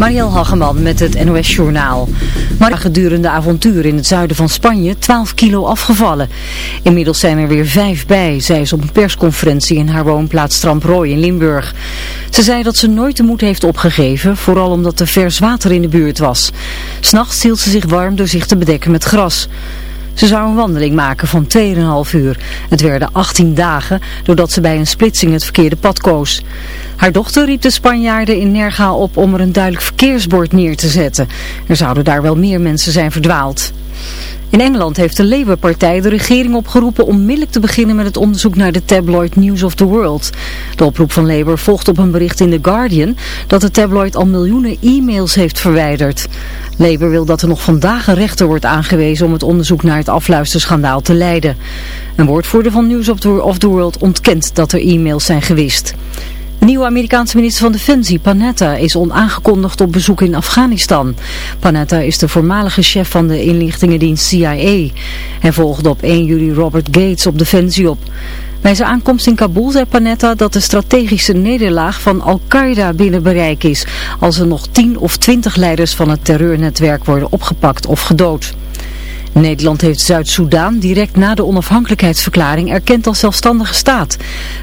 Marielle Hageman met het NOS Journaal. Maar gedurende avontuur in het zuiden van Spanje 12 kilo afgevallen. Inmiddels zijn er weer vijf bij, zei ze op een persconferentie in haar woonplaats Stramprooi in Limburg. Ze zei dat ze nooit de moed heeft opgegeven, vooral omdat er vers water in de buurt was. S'nachts hield ze zich warm door zich te bedekken met gras. Ze zou een wandeling maken van 2,5 uur. Het werden 18 dagen, doordat ze bij een splitsing het verkeerde pad koos. Haar dochter riep de Spanjaarden in Nerga op om er een duidelijk verkeersbord neer te zetten. Er zouden daar wel meer mensen zijn verdwaald. In Engeland heeft de Labour-partij de regering opgeroepen onmiddellijk te beginnen met het onderzoek naar de tabloid News of the World. De oproep van Labour volgt op een bericht in The Guardian dat de tabloid al miljoenen e-mails heeft verwijderd. Labour wil dat er nog vandaag een rechter wordt aangewezen om het onderzoek naar het afluisterschandaal te leiden. Een woordvoerder van News of the World ontkent dat er e-mails zijn gewist. Nieuwe Amerikaanse minister van Defensie, Panetta, is onaangekondigd op bezoek in Afghanistan. Panetta is de voormalige chef van de inlichtingendienst CIA. Hij volgde op 1 juli Robert Gates op Defensie op. Bij zijn aankomst in Kabul zei Panetta dat de strategische nederlaag van Al-Qaeda binnen bereik is, als er nog 10 of 20 leiders van het terreurnetwerk worden opgepakt of gedood. Nederland heeft Zuid-Soedan direct na de onafhankelijkheidsverklaring erkend als zelfstandige staat.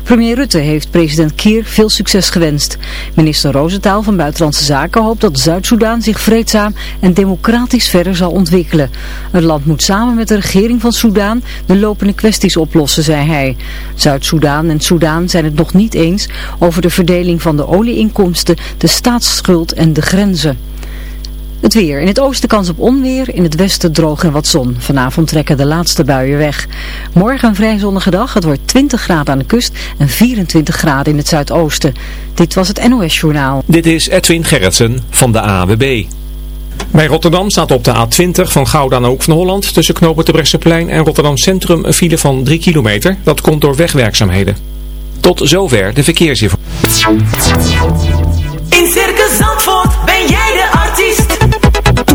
Premier Rutte heeft president Kier veel succes gewenst. Minister Rosentaal van Buitenlandse Zaken hoopt dat Zuid-Soedan zich vreedzaam en democratisch verder zal ontwikkelen. Het land moet samen met de regering van Soedan de lopende kwesties oplossen, zei hij. Zuid-Soedan en Soedan zijn het nog niet eens over de verdeling van de olieinkomsten, de staatsschuld en de grenzen. Het weer. In het oosten kans op onweer, in het westen droog en wat zon. Vanavond trekken de laatste buien weg. Morgen een vrij zonnige dag. Het wordt 20 graden aan de kust en 24 graden in het zuidoosten. Dit was het NOS Journaal. Dit is Edwin Gerritsen van de AWB. Bij Rotterdam staat op de A20 van Gouda naar Hoek van Holland tussen knopen de Bresseplein en Rotterdam Centrum een file van 3 kilometer. Dat komt door wegwerkzaamheden. Tot zover de verkeersinformatie. In Circus Zandvoort ben jij de.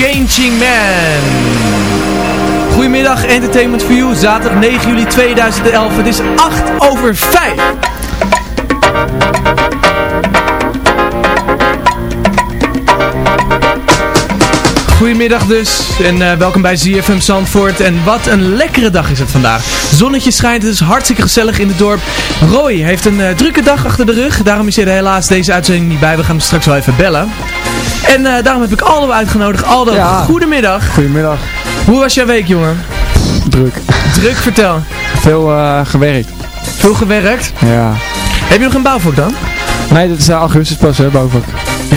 Changing Man. Goedemiddag, Entertainment for You, zaterdag 9 juli 2011. Het is 8 over 5. Goedemiddag dus en uh, welkom bij ZFM Zandvoort en wat een lekkere dag is het vandaag. Zonnetje schijnt, het is hartstikke gezellig in het dorp. Roy heeft een uh, drukke dag achter de rug, daarom is hij er helaas deze uitzending niet bij. We gaan hem straks wel even bellen. En uh, daarom heb ik Aldo uitgenodigd. Aldo, ja. goedemiddag. Goedemiddag. Hoe was jouw week jongen? Druk. Druk, vertel. Veel gewerkt. Veel gewerkt? Ja. Heb je nog een bouwvak dan? Nee, dat is augustus pas hè, bouwvak.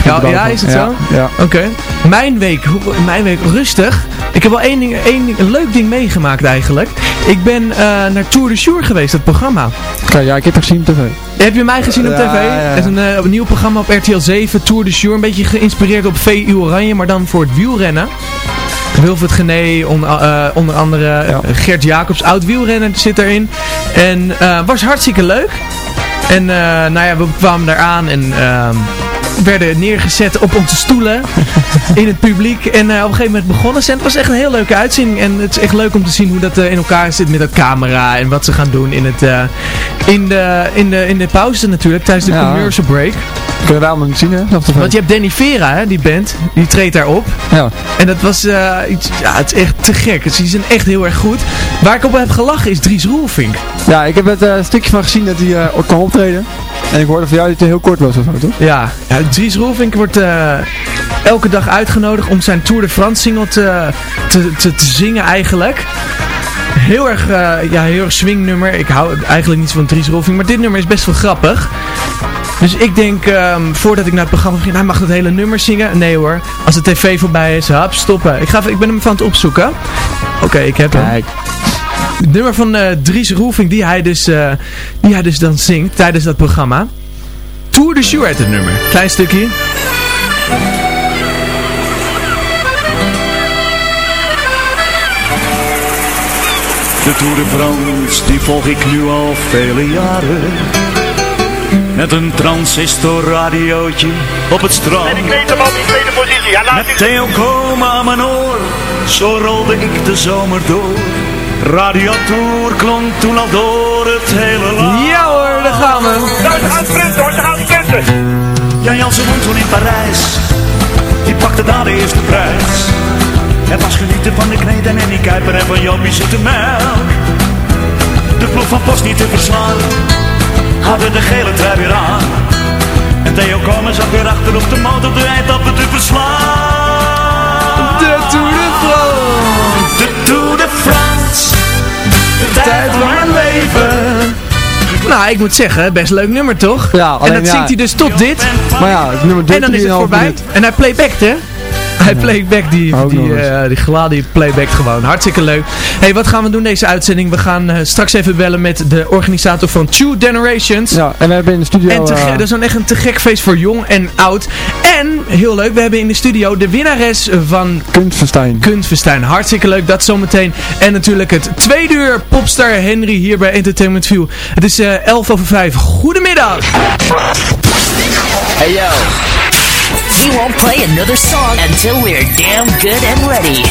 Ja, ja, is het zo? Ja. Oké. Mijn week, mijn week rustig. Ik heb wel één ding, één ding, een leuk ding meegemaakt eigenlijk. Ik ben uh, naar Tour de Jour geweest, het programma. Kijk, ja, ik heb het gezien op tv. Heb je mij gezien op tv? Het is een, uh, een, nieuw programma op RTL 7, Tour de Jour. Een beetje geïnspireerd op VU Oranje, maar dan voor het wielrennen. Wilfred Gené, onder, uh, onder andere ja. Gert Jacobs, oud wielrenner zit erin. En was hartstikke leuk. En nou ja, we kwamen daar aan en ehm, werden neergezet op onze stoelen in het publiek. En uh, op een gegeven moment begonnen ze. En het was echt een heel leuke uitzending. En het is echt leuk om te zien hoe dat uh, in elkaar zit met de camera. En wat ze gaan doen in, het, uh, in, de, in, de, in de pauze natuurlijk. Tijdens de ja. commercial break. Kunnen we allemaal niet zien hè? Want je hebt Danny Vera, hè, die band. Die treedt daarop. Ja. En dat was iets, ja, het is echt te gek. Ze zijn echt heel erg goed. Waar ik op heb gelachen is Dries Roelvink. Ja, ik heb het een stukje van gezien dat hij kan optreden. En ik hoorde van jou dat hij heel kort was of zo, toch? Ja, ja Dries Roelvink wordt uh, elke dag uitgenodigd om zijn Tour de France single te, te, te, te zingen eigenlijk. Heel erg, uh, ja, heel erg swingnummer. Ik hou eigenlijk niet van Dries Roelvink, maar dit nummer is best wel grappig. Dus ik denk, um, voordat ik naar het programma ging, hij mag het hele nummer zingen. Nee hoor, als de tv voorbij is, hap, stoppen. Ik, ga, ik ben hem van het opzoeken. Oké, okay, ik heb hem. Het nummer van uh, Dries Roelvink die hij, dus, uh, die hij dus dan zingt tijdens dat programma. Tour de uit het nummer. Klein stukje. De Tour de France, die volg ik nu al vele jaren. Met een transistorradiootje op het strand. En ik weet hem al in tweede positie. Ja, Met Theo Koma aan mijn oor, zo rolde ik de zomer door. Radiatour klonk toen al door het hele land. Ja hoor, daar gaan we. Nou, ze gaan sprinten hoor, ze gaan sprinten. Jan Jansen woont toen in Parijs. Die pakte daar de eerste prijs. Het was genieten van de kneden en die kuiper en van Jopie zoete melk. De ploeg van Post niet te verslaan. Hadden de gele trui weer aan. En Theo Komen zat weer achter op de motor de eindappen te verslaan. De Tour de France. De Tour de France. De tijd van mijn leven. Nou, ik moet zeggen, best leuk nummer toch? Ja, alleen, en dat ja. zingt hij dus tot dit. Maar ja, het nummer En dan is het voorbij. Minuut. En hij playbackt hè? Hij playback die, die, eh die playback gewoon. Hartstikke leuk. hey, wat gaan we doen deze uitzending? We gaan eh, straks even bellen met de organisator van Two Generations. Ja, en we hebben in de studio... En te eh, dat is dan echt een te gek feest voor jong en oud. En, heel leuk, we hebben in de studio de winnares van Kunstverstijn. Kunstverstijn. Hartstikke leuk, dat zometeen. En natuurlijk het tweede uur popstar Henry hier bij Entertainment View. Het is eh 11 over 5. Goedemiddag! Hey yo. We won't play another song until we're damn good and ready.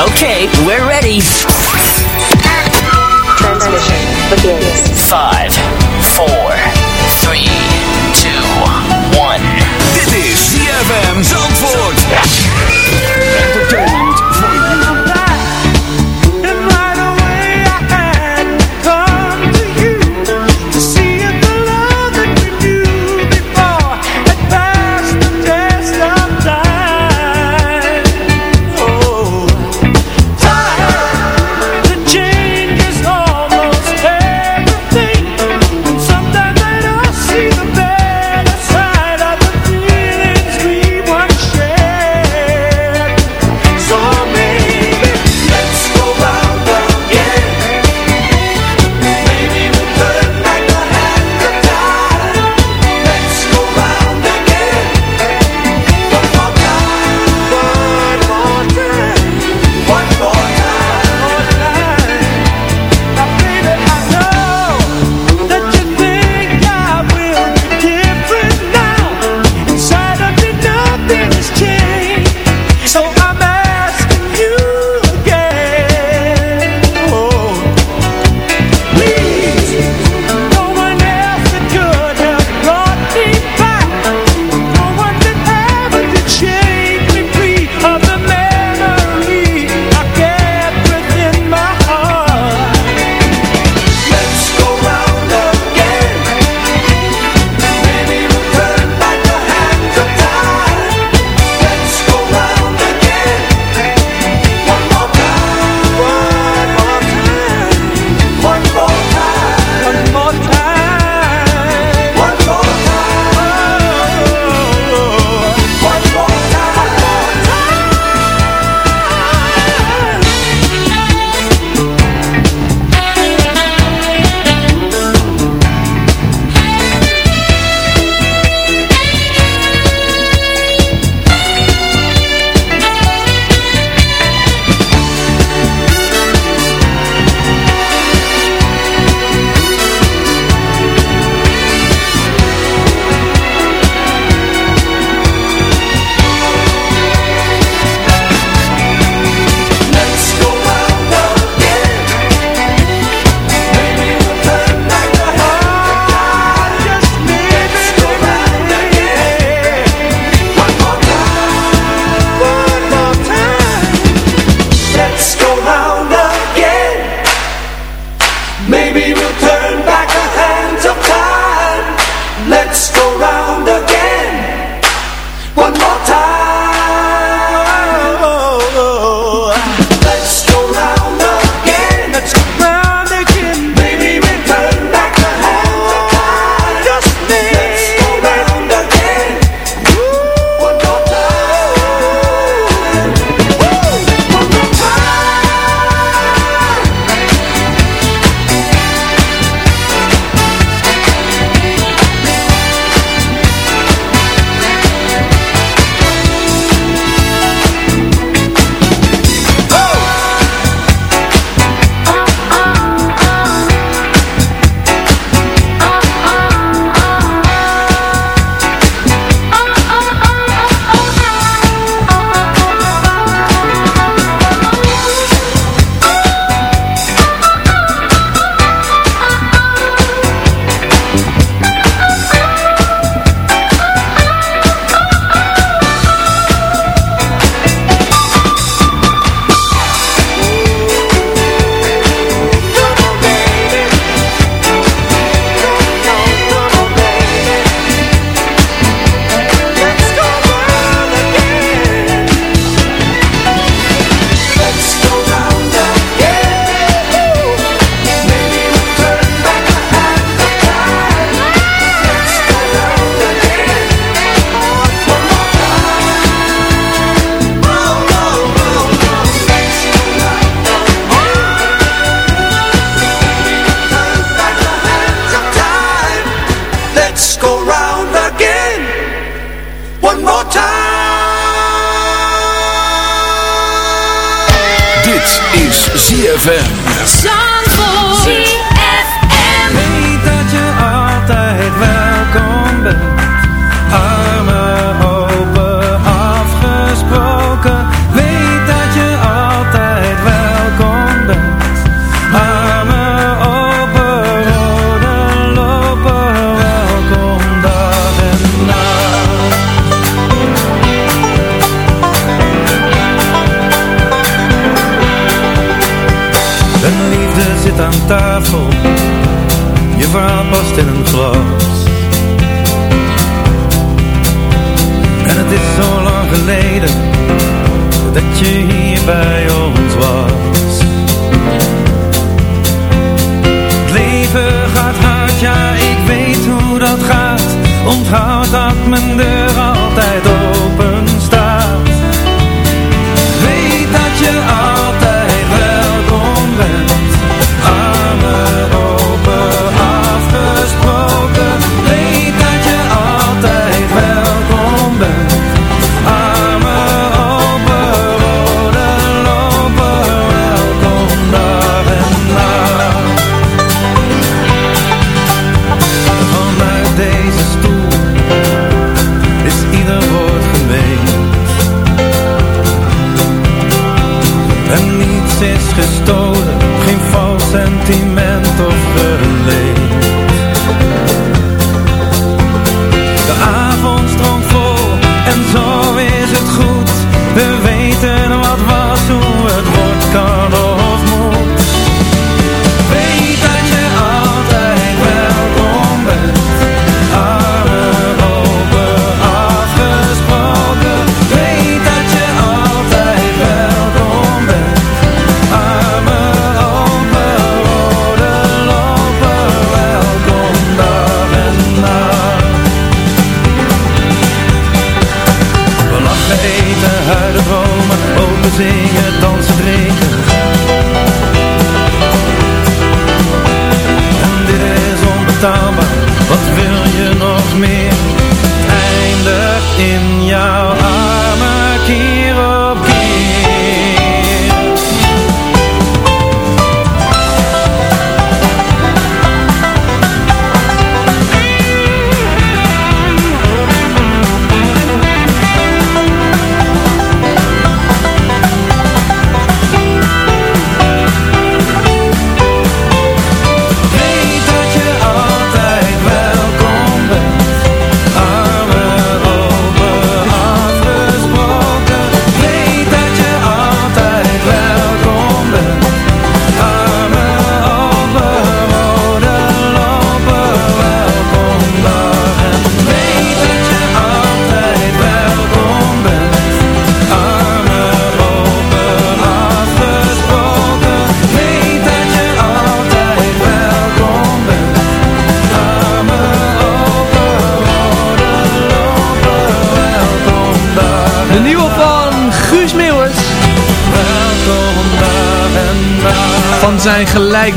Okay, we're ready. Transmission begins. Five, four, three, two, one. Dit is ZFM Zandvoort.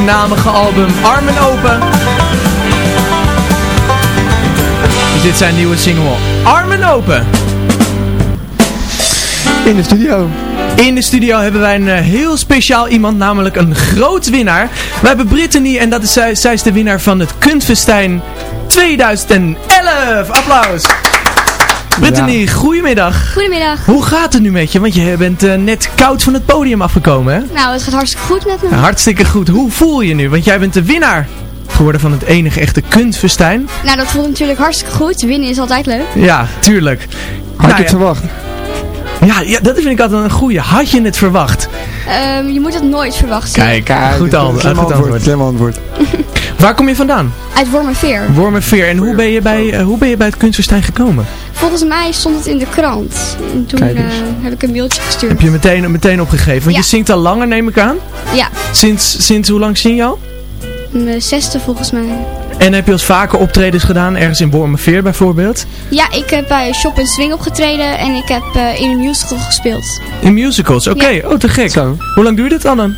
Gelijknamige album Armen Open. Dus dit zijn nieuwe single Armen Open. In de studio. In de studio hebben wij een eh, heel speciaal iemand, namelijk een groot winnaar. We hebben Brittany en dat is zij, zij is de winnaar van het Kunstfestijn 2011. Applaus! Brittany, goedemiddag. Goedemiddag. Hoe gaat het nu met je? Want je bent eh, net koud van het podium afgekomen, hè? Nou, het gaat hartstikke goed met me. Ja, hartstikke goed. Hoe voel je nu? Want jij bent de winnaar geworden van het enige echte Kunstfestijn. Nou, dat voelt natuurlijk hartstikke goed. Winnen is altijd leuk. Ja, tuurlijk. Had Nou je het ja, verwacht? Ja, ja, dat vind ik altijd een goeie. Had je het verwacht? Ehm, je moet het nooit verwachten. Kijk, goed, al, Slim goed antwoord. Slim antwoord. Waar kom je vandaan? Uit Wormerveer. Wormerveer. En hoe ben je bij, eh, hoe ben je bij het Kunstfestijn gekomen? Volgens mij stond het in de krant. En toen eh, heb ik een mailtje gestuurd. Heb je meteen, meteen opgegeven? Want Ja. je zingt al langer, neem ik aan. Ja, Sinds, sinds hoe lang zing je al? Mijn zesde volgens mij. En heb je als vaker optredens gedaan, ergens in Wormerveer bijvoorbeeld? Ja, ik heb bij Shop Swing opgetreden en ik heb eh, in een musical gespeeld. In musicals, oké. Oh, te gek. Hoe lang duurde het dan dan?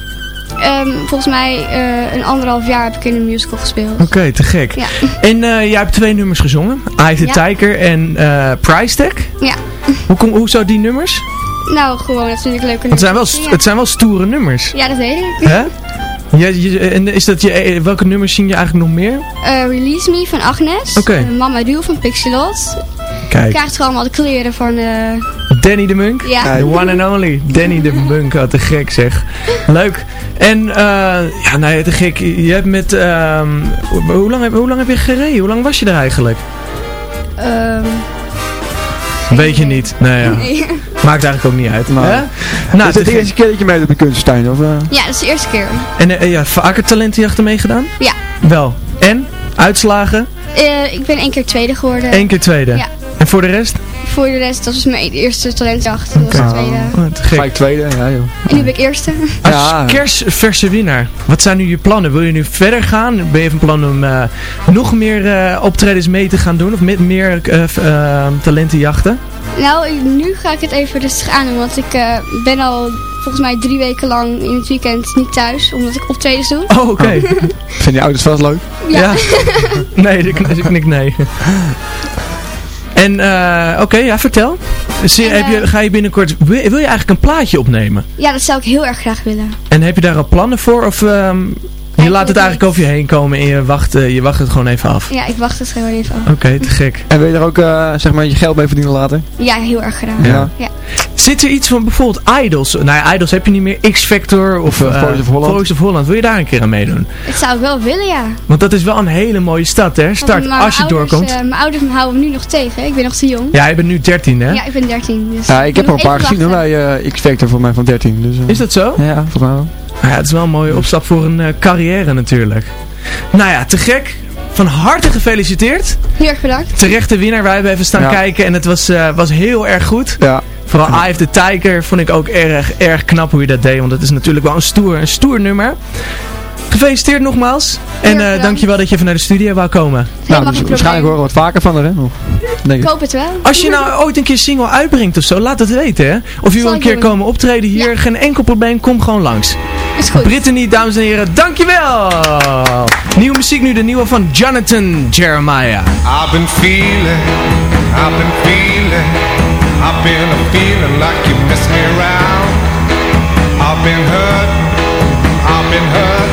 Ehm, volgens mij eh, een anderhalf jaar heb ik in een musical gespeeld. Oké, te gek. Ja. En eh, jij hebt twee nummers gezongen. Eye the Ja. Tiger en eh Price Tag. Ja. Hoe, kom, hoe zo die nummers? Nou, gewoon, dat vind ik leuke Want het zijn wel, nummers. het zijn wel stoere nummers. Ja, dat weet ik. Hè? Je, en is dat je, eh, welke nummers zing je eigenlijk nog meer? Eh, Release Me van Agnes. Oké. Eh, Mama Duel van Pixelot. Kijk. Je krijgt gewoon allemaal de kleren van... Danny de Munk? Ja. The one and only. Danny de Munk, wat te gek zeg. Leuk. En, eh ja, nou ja, te gek. Je hebt met, ehm, hoe, lang heb, hoe lang heb je gereden? Hoe lang was je er eigenlijk? ehm, Weet je niet. Nee, ja. nee. Maakt eigenlijk ook niet uit. Maar- Hè? Nou, is het de eerste keer dat je meedoet op de kunstenstein? Of, eh? Ja, dat is de eerste keer. En eh, ja, vaker talentenjachten meegedaan? Ja. Wel. En? Uitslagen? Eh, ik ben één keer tweede geworden. Eén keer tweede. Ja. En voor de rest? Voor de rest, dat was mijn eerste talentjacht. Dat was de tweede. Oh. Gelijk tweede, ja joh. En nu ben ik eerste. Als Ja. kerstverse winnaar, wat zijn nu je plannen? Wil je nu verder gaan? Ben je van plan om eh, nog meer eh, optredens mee te gaan doen? Of met meer eh, talentenjachten? Nou, ik- nu ga ik het even rustig aandoen. Want ik eh, ben al volgens mij drie weken lang in het weekend niet thuis. Omdat ik optredens doe. Oh, oké. Vind die ouders vast leuk? Ja. nee, ik knik, ik knik nee. En, eh, oké, ja, vertel. Zie- En, heb je, eh, ga je binnenkort, wil, wil je eigenlijk een plaatje opnemen? Ja, dat zou ik heel erg graag willen. En heb je daar al plannen voor? Of ehm, je laat het eigenlijk over je heen komen en je wacht, eh, je wacht het gewoon even af? Ja, ik wacht het gewoon even af. Oké, te gek. En wil je er ook eh, zeg maar je geld mee verdienen later? Ja, heel erg graag. Ja. ja. Zit er iets van bijvoorbeeld Idols? Nou ja, Idols heb je niet meer. X-Factor of Of, eh, eh, Voice of Holland. Voice of Holland. Wil je daar een keer aan meedoen? Dat zou ik wel willen, ja. Want dat is wel een hele mooie stad, hè? Start, als je ouders, doorkomt. mijn ouders houden me nu nog tegen. Ik ben nog te jong. Ja, je bent nu 13, hè? Ja, ik ben 13. Dus Ja, ik heb er een paar gezien bij eh, X-Factor voor mij van 13. Dus, Is dat zo? Ja, volgens mij wel. Ja, het is wel een mooie opstap voor een eh, carrière natuurlijk. Nou ja, te gek. Van harte gefeliciteerd. Heel erg bedankt. Terechte winnaar. Wij hebben even staan Ja. kijken en het was, eh, was heel erg goed. Ja. Vooral Eye of the Tiger vond ik ook erg, erg knap hoe je dat deed. Want het is natuurlijk wel een stoer, een stoer nummer. Gefeliciteerd nogmaals. En eh dankjewel dat je even naar de studio wou komen. Nou, dus waarschijnlijk horen we wat vaker van haar, hè? nog. Denk Ik hoop het wel. Als je nou ooit een keer single uitbrengt of zo, laat het weten hè. Of je wil een keer doen. komen optreden hier, geen enkel probleem, kom gewoon langs. Is goed. Brittany, dames en heren, dankjewel! Nieuwe muziek nu, de nieuwe van Jonathan Jeremiah. I've been feeling, I've been feeling, I've been a feeling like you mess me around. I've been hurt, I've been hurt,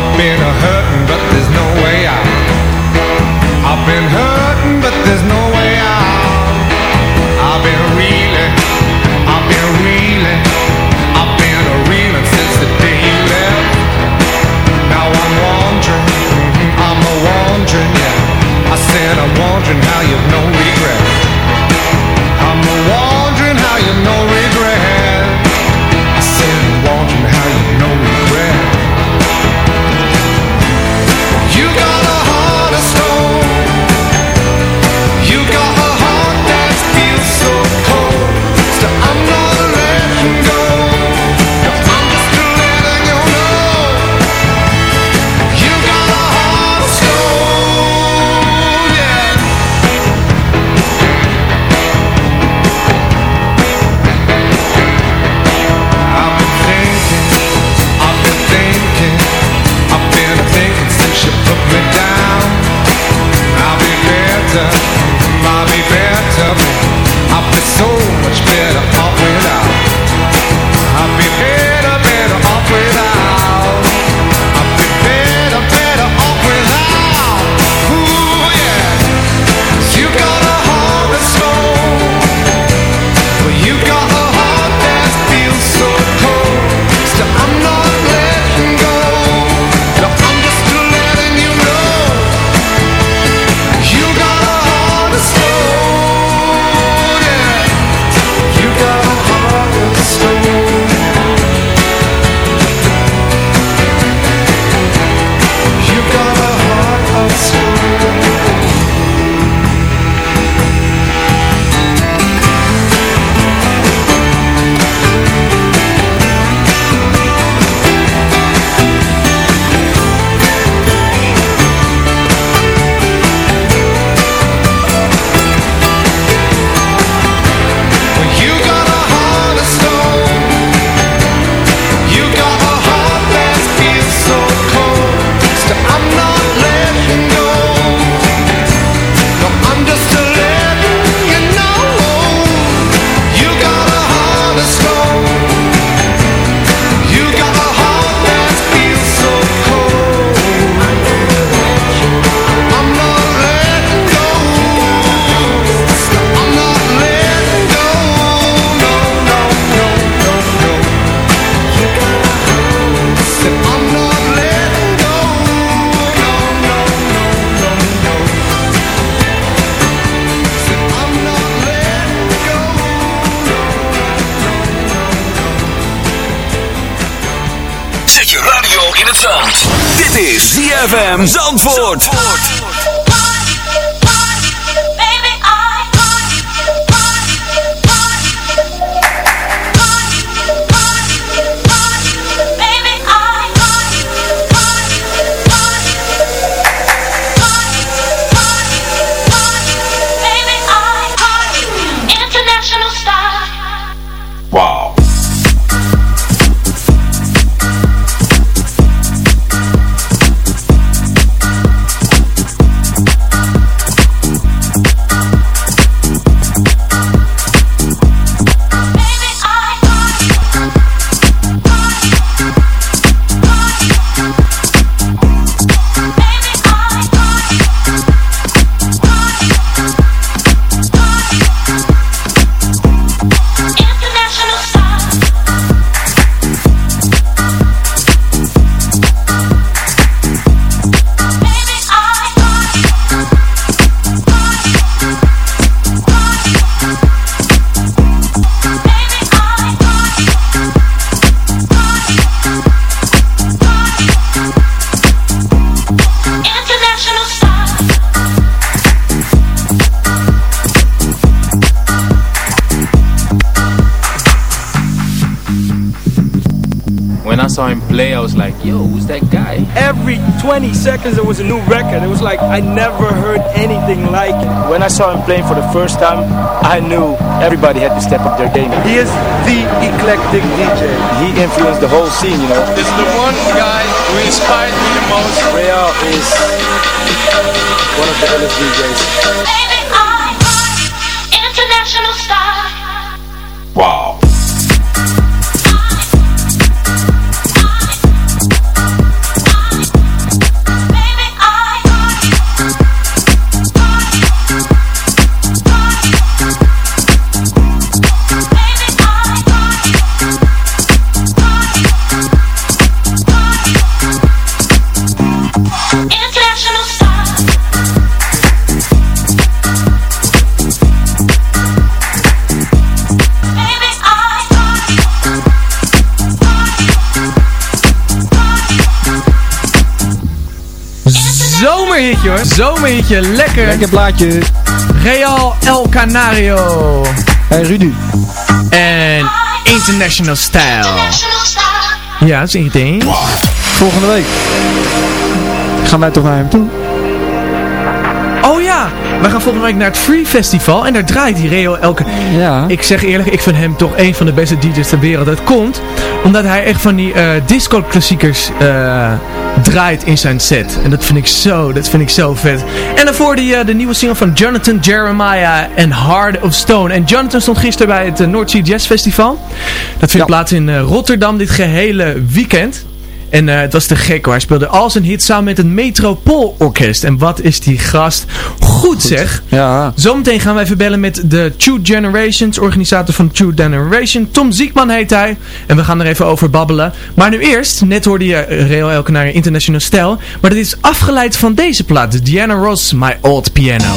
I've been hurting, but there's no way out. I've been hurting, but there's no ZFM Zandvoort. Yo, who's that guy? Every 20 seconds there was a new record. It was like I never heard anything like it. When I saw him playing for the first time, I knew everybody had to step up their game. He is the eclectic DJ. He influenced the whole scene, you know. It's the one guy who inspired me the most. Real is one of the illest DJs. Hoor. Zomerhitje. Lekker. Lekker blaadje. Real El Canario. Hey Rudy. En International Style. Ja, zeg het eens. Volgende week gaan wij toch naar hem toe. Oh ja, we gaan volgende week naar het Free Festival en daar draait die Reo elke... Ja. Ik zeg eerlijk, ik vind hem toch een van de beste DJ's ter wereld. Dat komt omdat hij echt van die eh, disco klassiekers eh, draait in zijn set. En dat vind ik zo, dat vind ik zo vet. En daarvoor die, uh, de nieuwe single van Jonathan Jeremiah en Heart of Stone. En Jonathan stond gisteren bij het uh, North Sea Jazz Festival. Dat vindt plaats in uh, Rotterdam dit gehele weekend. En uh, het was te gek hoor. Hij speelde al zijn hits samen met het Metropoolorkest. En wat is die gast goed zeg. Ja. Zometeen gaan wij verbellen met de Two Generations, organisator van Two Generation. Tom Ziekman heet hij. En we gaan er even over babbelen. Maar nu eerst, net hoorde je Real Elkenaar International Style. Maar dat is afgeleid van deze plaat. Diana Ross, My Old Piano.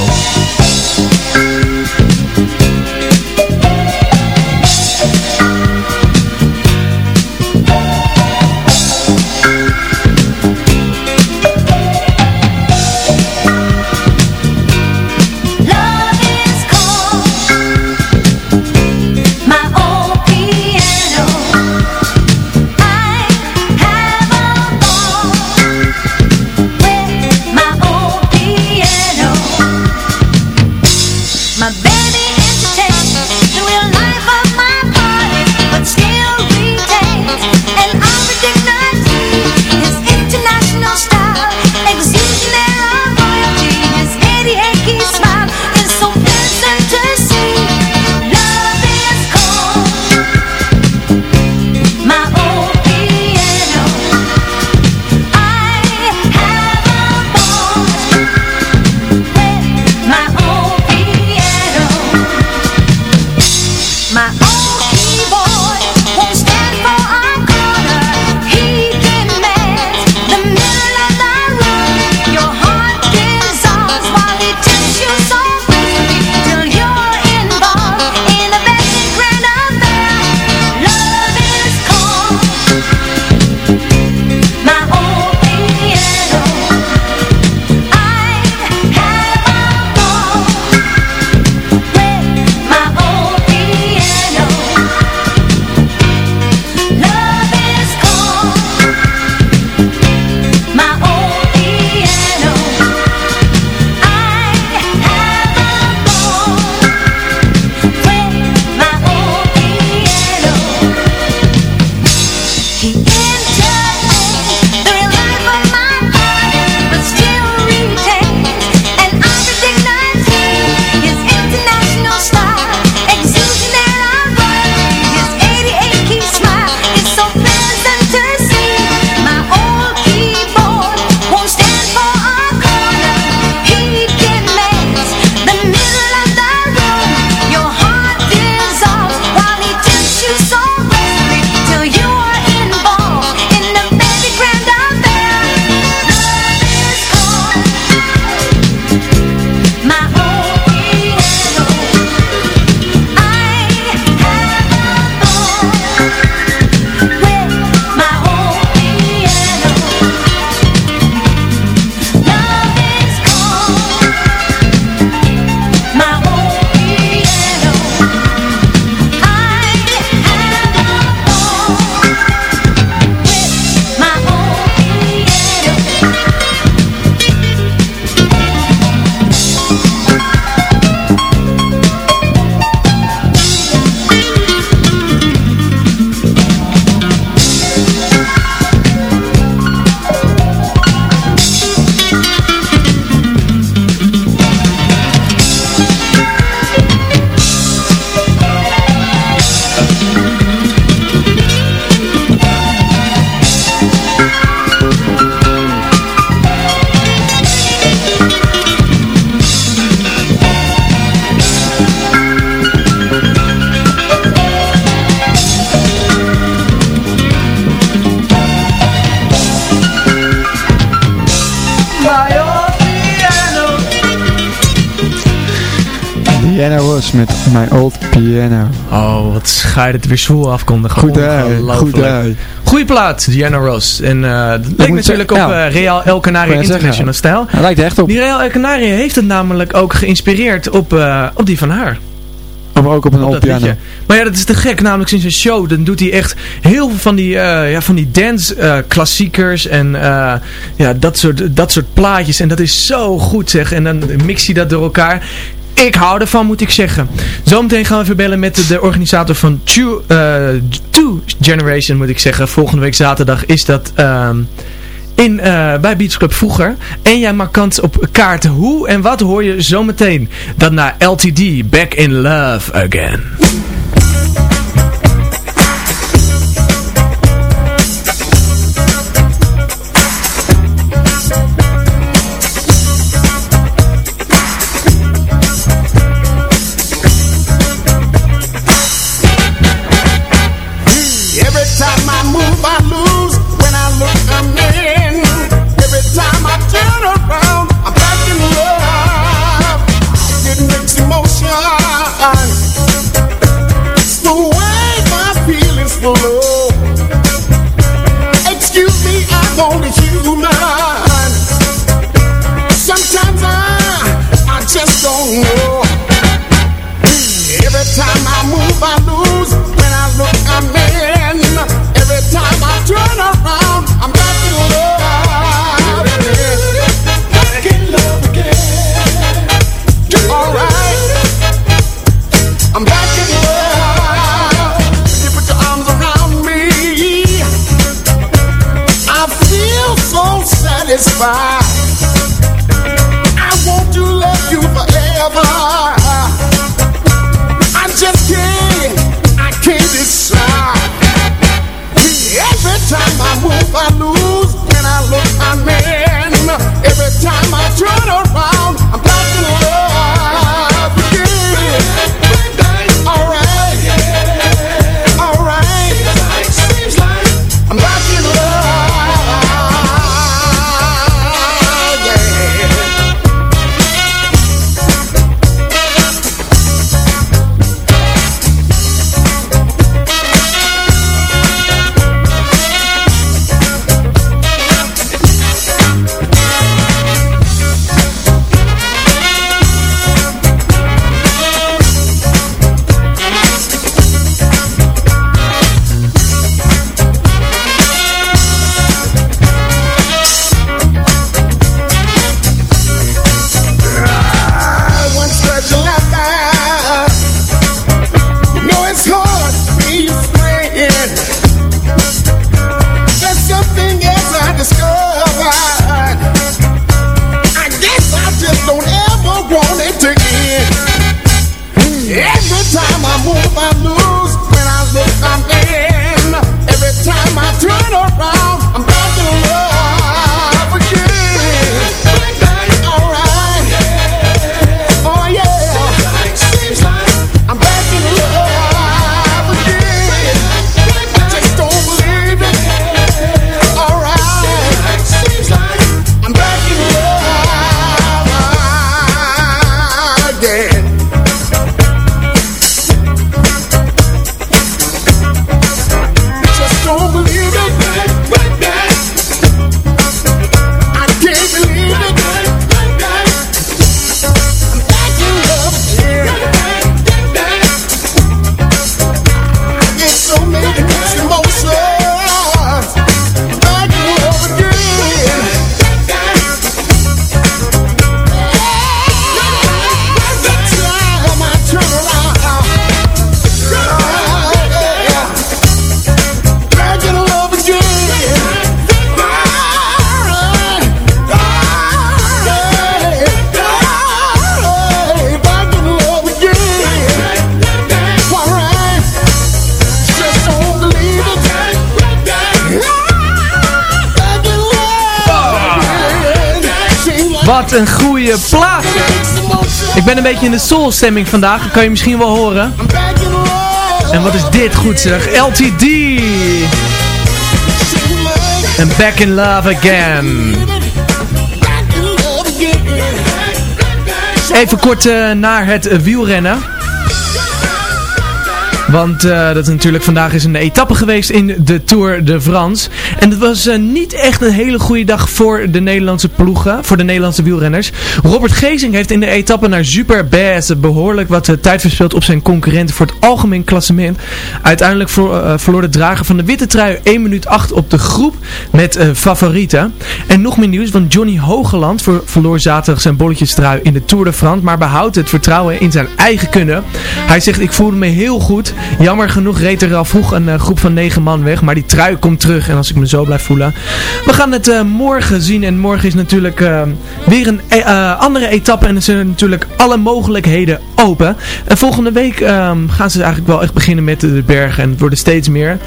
Met My Old Piano. Oh, wat ga je het weer zo afkondigen. Goed hè, goed hè. Goeie plaat, Diana Ross. En uh, dat lijkt natuurlijk op ja, uh, Real El Canaria International stijl. Hij lijkt er echt op. Die Real El Canaria heeft het namelijk ook geïnspireerd op, uh, op die van haar. Maar ook op een old piano. Liedje. Maar ja, dat is te gek. Namelijk sinds een show. Dan doet hij echt heel veel van die, uh, ja, van die dance uh, klassiekers. En uh, ja, dat soort, dat soort plaatjes. En dat is zo goed zeg. En dan mix hij dat door elkaar. Ik hou ervan, moet ik zeggen. Zometeen gaan we verbellen met de, organisator van Two, uh, Two Generation, moet ik zeggen. Volgende week zaterdag is dat... Um, in, eh, bij Beach Club vroeger. En jij maakt kans op kaarten. Hoe en wat hoor je zometeen. Dan naar LTD, Back in Love Again. I move, Ik ben een beetje in de soul-stemming vandaag, dat kan je misschien wel horen. En wat is dit goed zeg? LTD! En Back in Love Again. Even kort eh, naar het wielrennen. Want eh, dat is natuurlijk vandaag is een etappe geweest in de Tour de France. En het was eh, niet echt een hele goede dag voor de Nederlandse ploegen, voor de Nederlandse wielrenners. Robert Gezing heeft in de etappe naar Super behoorlijk wat eh, tijd verspeeld op zijn concurrenten voor het algemeen klassement. Uiteindelijk eh, verloor de drager van de witte trui 1 minuut 8 op de groep met favorieten. En nog meer nieuws, want Johnny Hogeland ver- verloor zaterdag zijn bolletjestrui in de Tour de France, maar behoudt het vertrouwen in zijn eigen kunnen. Hij zegt, ik voelde me heel goed Jammer genoeg reed er al vroeg een groep van negen man weg. Maar die trui komt terug. En als ik me zo blijf voelen. We gaan het morgen zien. En morgen is natuurlijk weer een andere etappe. En er zijn natuurlijk alle mogelijkheden open. En volgende week ehm, gaan ze eigenlijk wel echt beginnen met de bergen. En het worden steeds meer.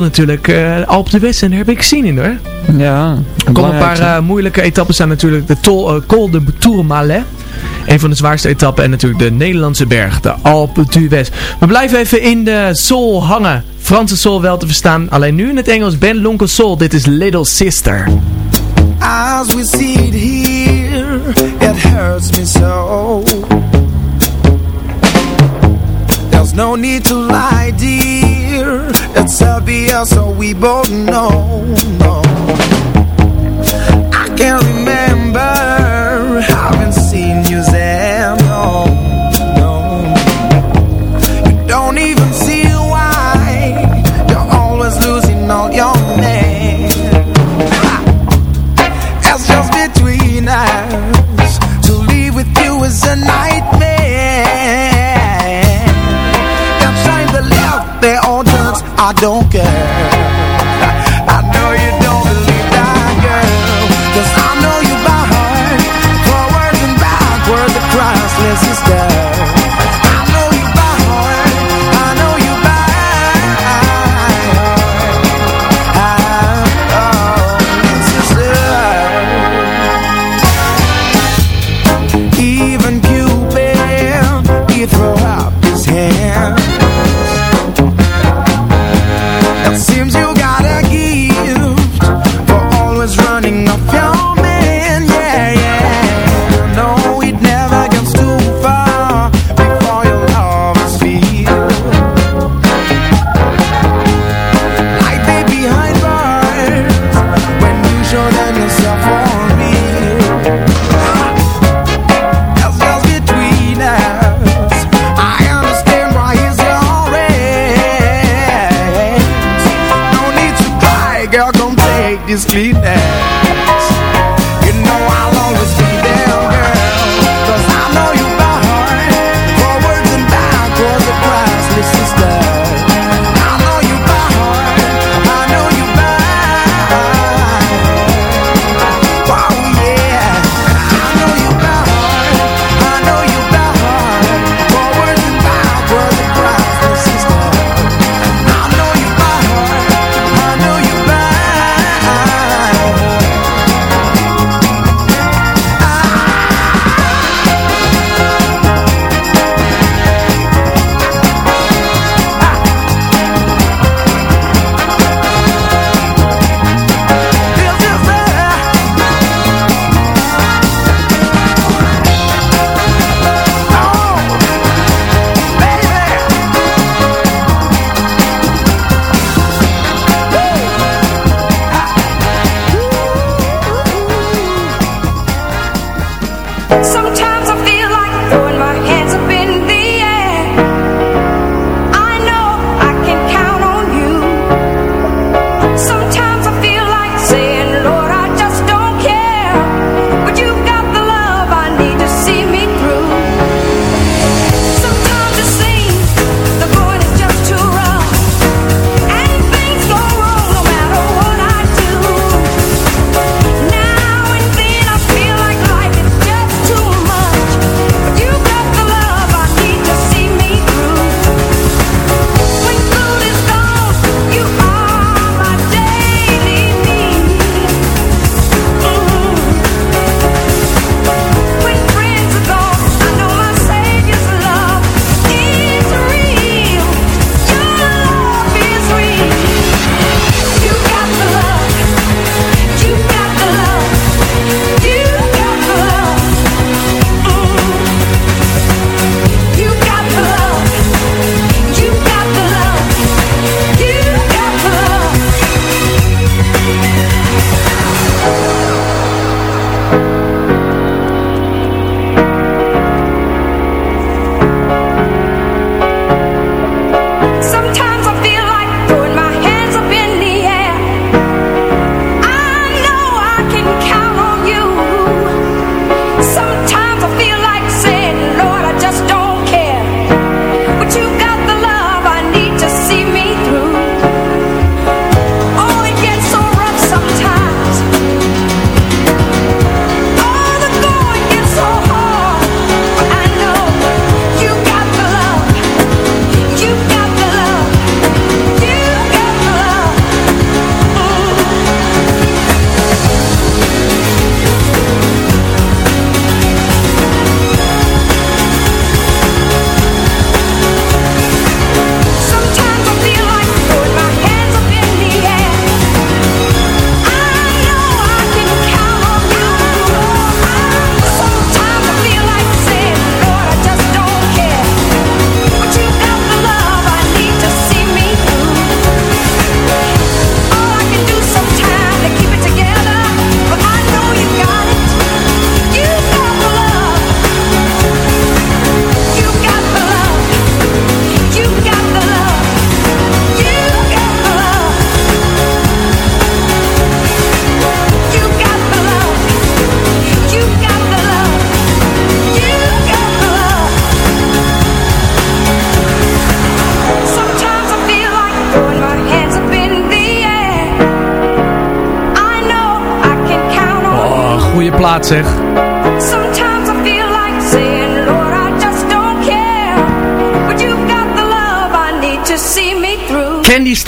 Natuurlijk uh, Alp de West. En daar heb ik zin in hoor. Ja. Er komen een paar uh, moeilijke etappes aan natuurlijk. De tol, uh, Col de Tourmalet. Een van de zwaarste etappen. En natuurlijk de Nederlandse berg. De Alpe d'Huez. We blijven even in de soul hangen. Franse soul wel te verstaan. Alleen nu in het Engels. Ben Lonkel Soul. Dit is Little Sister. As we see it here. It hurts me so. There's no need to lie dear. It's obvious so we both know. No. I can't remember having seen you there. No, no. You don't even see why you're always losing all your men. It's just between us. To live with you is a nightmare. Don't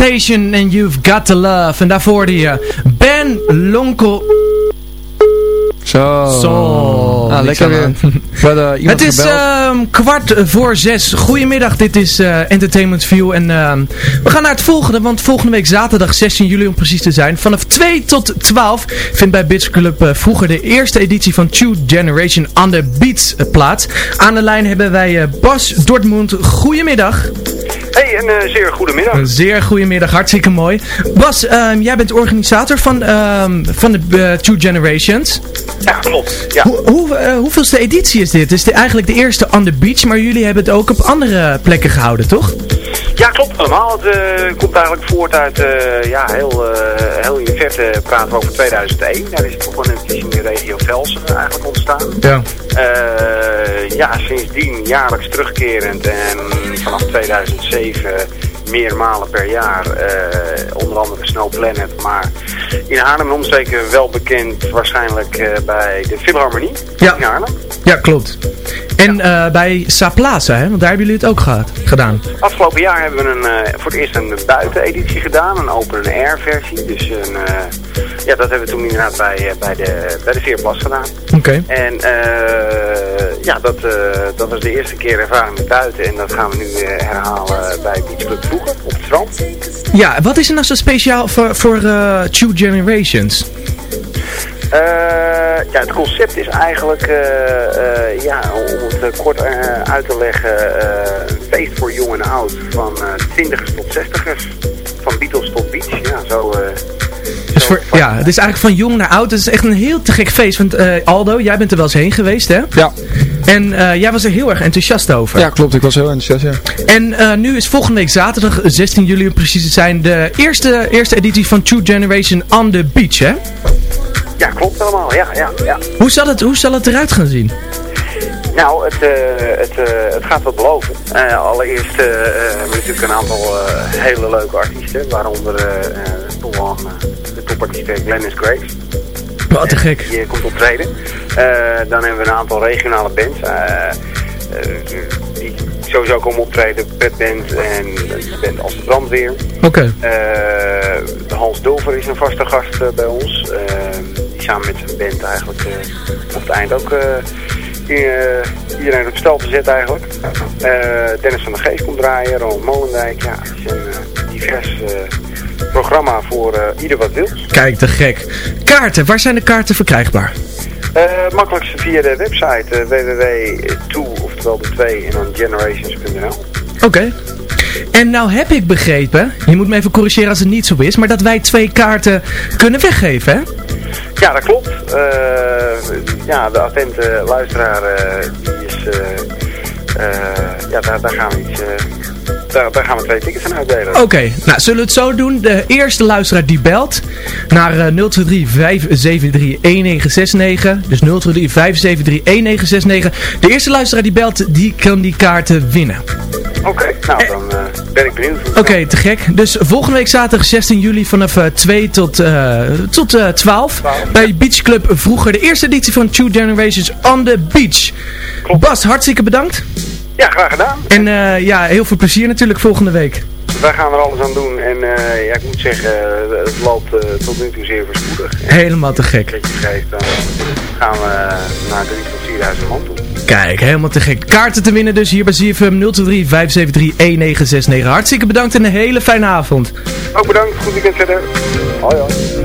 Candy Station and You've Got The Love. En daarvoor hoorde je Ben Lonkel... Zo. Zo. Ah, lekker weer. Het is ehm, kwart voor zes. Goedemiddag, dit is eh, Entertainment View. En ehm, we gaan naar het volgende, want volgende week zaterdag 16 juli om precies te zijn. Vanaf 2 tot 12 vindt bij Beats Club eh, vroeger de eerste editie van Two Generation on the Beats eh, plaats. Aan de lijn hebben wij eh, Bas Dortmund. Goedemiddag. Hey, een eh, zeer goede middag. Een zeer goedemiddag, hartstikke mooi. Bas, ehm, jij bent organisator van, ehm, van de eh, Two Generations. Ja, klopt. Ja. Hoe, hoe, eh, hoeveelste editie is dit? Het is de, eigenlijk de eerste on the beach, maar jullie hebben het ook op andere plekken gehouden, toch? Ja, klopt allemaal. Het eh, komt eigenlijk voort uit, eh, ja, heel, eh, heel in de verte praten we over 2001. Daar is een editie in de regio Velsen eigenlijk ontstaan. Ja. Ja, sindsdien jaarlijks terugkerend en vanaf 2007 meermalen per jaar. onder andere Snow Planet, maar in Haarlem en omstreken wel bekend waarschijnlijk bij de Philharmonie Ja. in Haarlem. Ja, klopt. En eh, bij Saplaza, hè? want daar hebben jullie het ook gehad, gedaan. Afgelopen jaar hebben we een, eh, voor het eerst een buiteneditie gedaan, een open-air versie. Dus een, eh, ja, dat hebben we toen inderdaad bij, bij, de, bij de Veerplas gedaan. Oké. En ja, dat, dat was de eerste keer ervaring met buiten en dat gaan we nu herhalen bij Beach Club vroeger op het strand. Ja, wat is er nou zo speciaal voor, voor Two Generations? Eh, ja, het concept is eigenlijk, eh, eh, ja, om het kort uit te leggen, eh, een feest voor jong en oud. Van eh, twintigers tot zestigers. Van Beatles tot Beach. Ja, zo... Dus voor, ja, het is eigenlijk van jong naar oud. Het is echt een heel te gek feest. Want eh, Aldo, jij bent er wel eens heen geweest, hè? Ja. En eh, jij was er heel erg enthousiast over. Ja, klopt. Ik was heel enthousiast, ja. En eh, nu is volgende week zaterdag, 16 juli om precies te zijn, de eerste, eerste editie van True Generation on the Beach, hè? Ja, klopt allemaal. Ja, ja, ja. Hoe zal het, hoe zal het eruit gaan zien? Nou, het, eh, het, eh, het gaat wat beloven. Eh, allereerst hebben we natuurlijk een aantal hele leuke artiesten. Waaronder toch de topartiest Glennis Grace. Wat te gek. Die komt optreden. Dan hebben we een aantal regionale bands. die sowieso komen optreden. Pet Band en een band als de brandweer. Oké. Hans Dulver is een vaste gast bij ons. Samen met zijn band eigenlijk eh, op het eind ook eh, eh, iedereen op stel te zetten eigenlijk. Dennis van der Geest komt draaien, Ronald Molendijk. Ja, het is een divers programma voor ieder wat wil. Kijk, te gek. Kaarten, waar zijn de kaarten verkrijgbaar? Makkelijkste via de website eh, www.2, oftewel de 2 en dan generations.nl. Oké. En nou heb ik begrepen, je moet me even corrigeren als het niet zo is, maar dat wij twee kaarten kunnen weggeven, hè? Ja, dat klopt. Eh, ja, de attente luisteraar eh, die is... eh, eh, ja, daar, daar gaan we iets... eh, daar, daar gaan we twee tickets aan uitdelen. Oké, nou zullen we het zo doen. De eerste luisteraar die belt naar eh 023 573 1969. Dus 023 573 1969. De eerste luisteraar die belt, die kan die kaarten winnen. Oké, nou dan eh, ben ik benieuwd. Oké, te gek. Dus volgende week zaterdag 16 juli vanaf eh, 2 tot, eh, tot eh, 12. Bij Beach Club vroeger de eerste editie van Two Generations on the Beach. Bas, hartstikke bedankt. Ja, graag gedaan. En eh, ja, heel veel plezier natuurlijk volgende week. Wij gaan er alles aan doen en eh, ja, ik moet zeggen, eh, het loopt tot nu toe zeer voorspoedig. Helemaal te gek. Als je geeft, dan gaan we naar 3 tot 4000 man toe. Kijk, helemaal te gek. Kaarten te winnen dus hier bij ZFM 023 573 1969. Hartstikke bedankt en een hele fijne avond. Ook bedankt, goed weekend verder. Hoi hoi.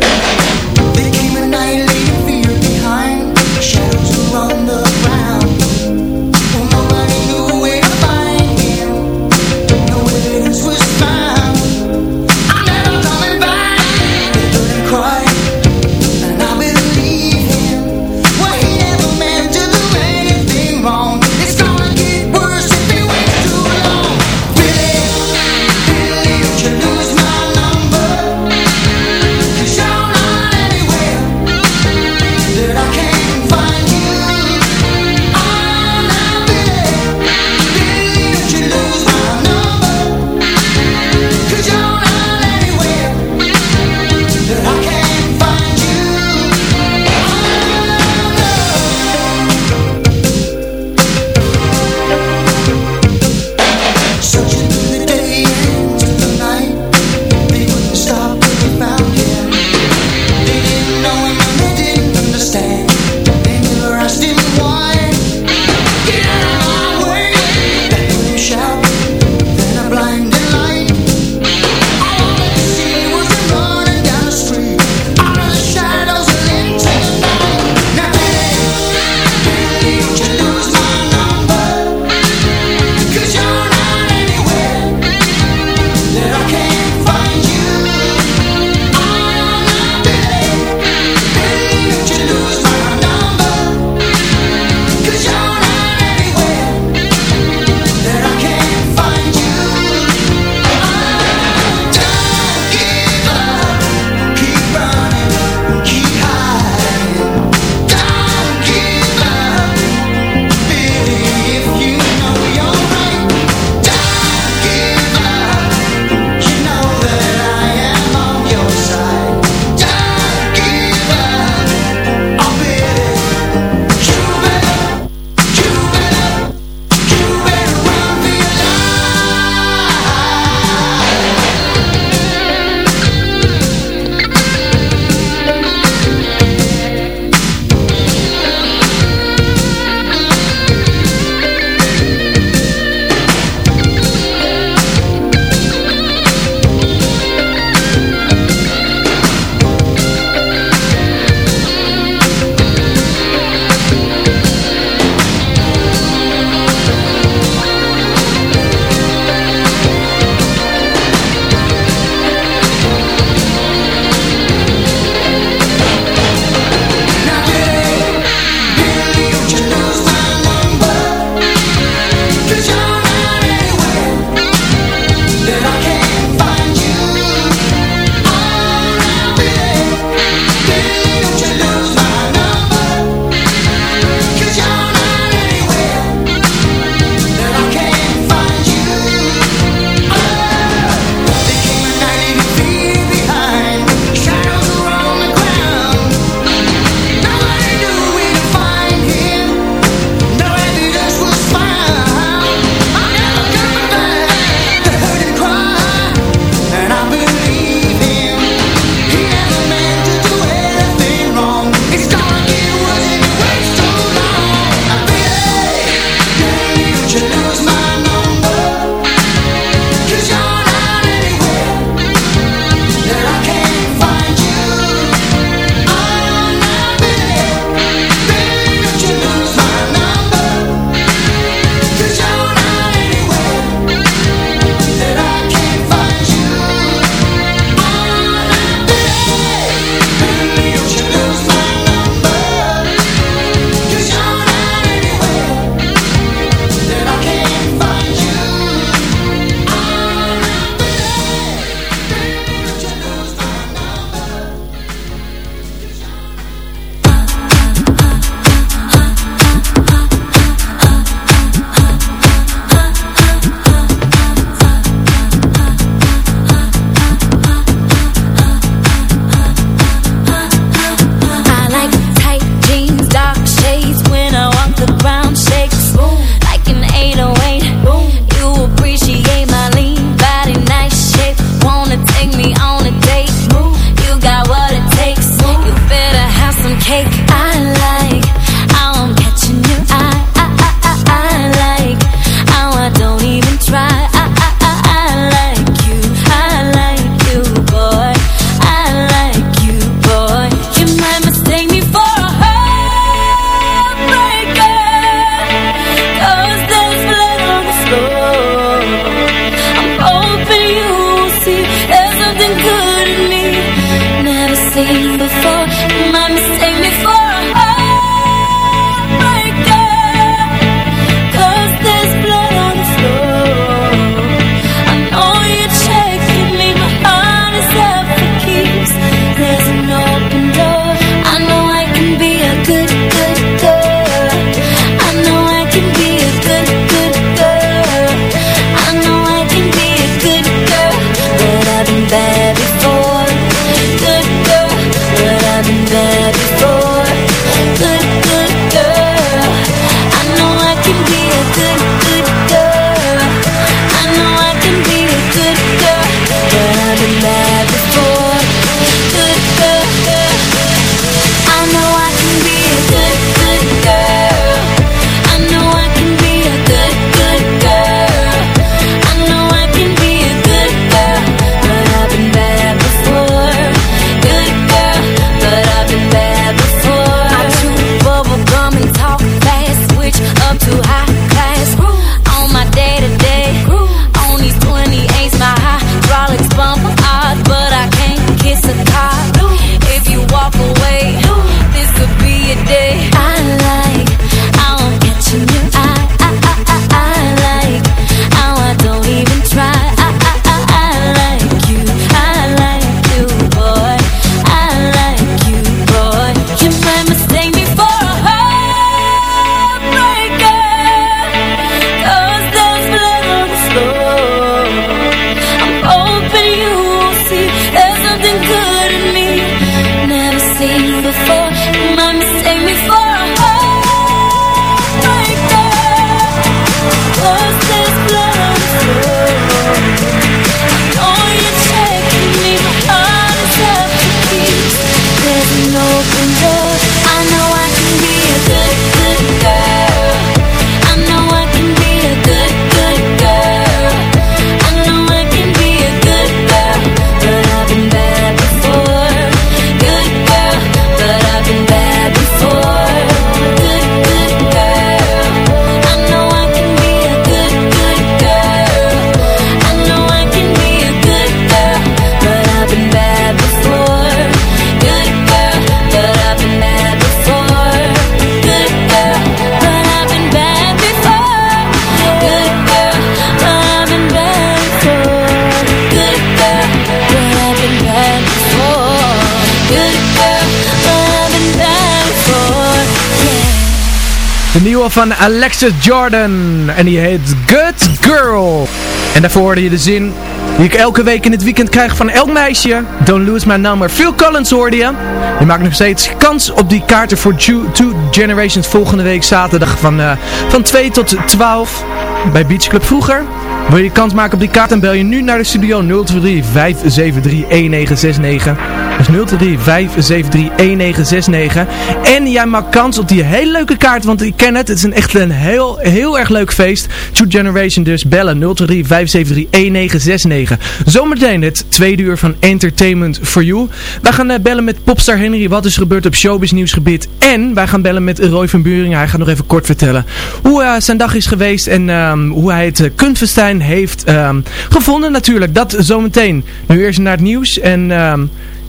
Van Alexis Jordan. En die heet Good Girl. En daarvoor hoorde je de zin die ik elke week in het weekend krijg van elk meisje. Don't lose my number. Phil Collins hoorde je. Je maakt nog steeds kans op die kaarten voor Two, Generations volgende week zaterdag van, uh, van 2 tot 12 bij Beach Club vroeger. Wil je kans maken op die kaart, dan bel je nu naar de studio 023 573 1969. Dus 023 573 1969. En jij maakt kans op die hele leuke kaart, want ik ken het. Het is een echt een heel, heel erg leuk feest. Two Generation dus bellen 023 573 1969. Zometeen het tweede uur van Entertainment for You. Wij gaan uh, bellen met popstar Henry. Wat is er gebeurd op showbiz nieuwsgebied. En wij gaan bellen met Roy van Buringen. Hij gaat nog even kort vertellen hoe uh, zijn dag is geweest. En um, hoe hij het uh, kunstfestijn heeft um, gevonden natuurlijk. Dat zometeen. Nu eerst naar het nieuws. En um,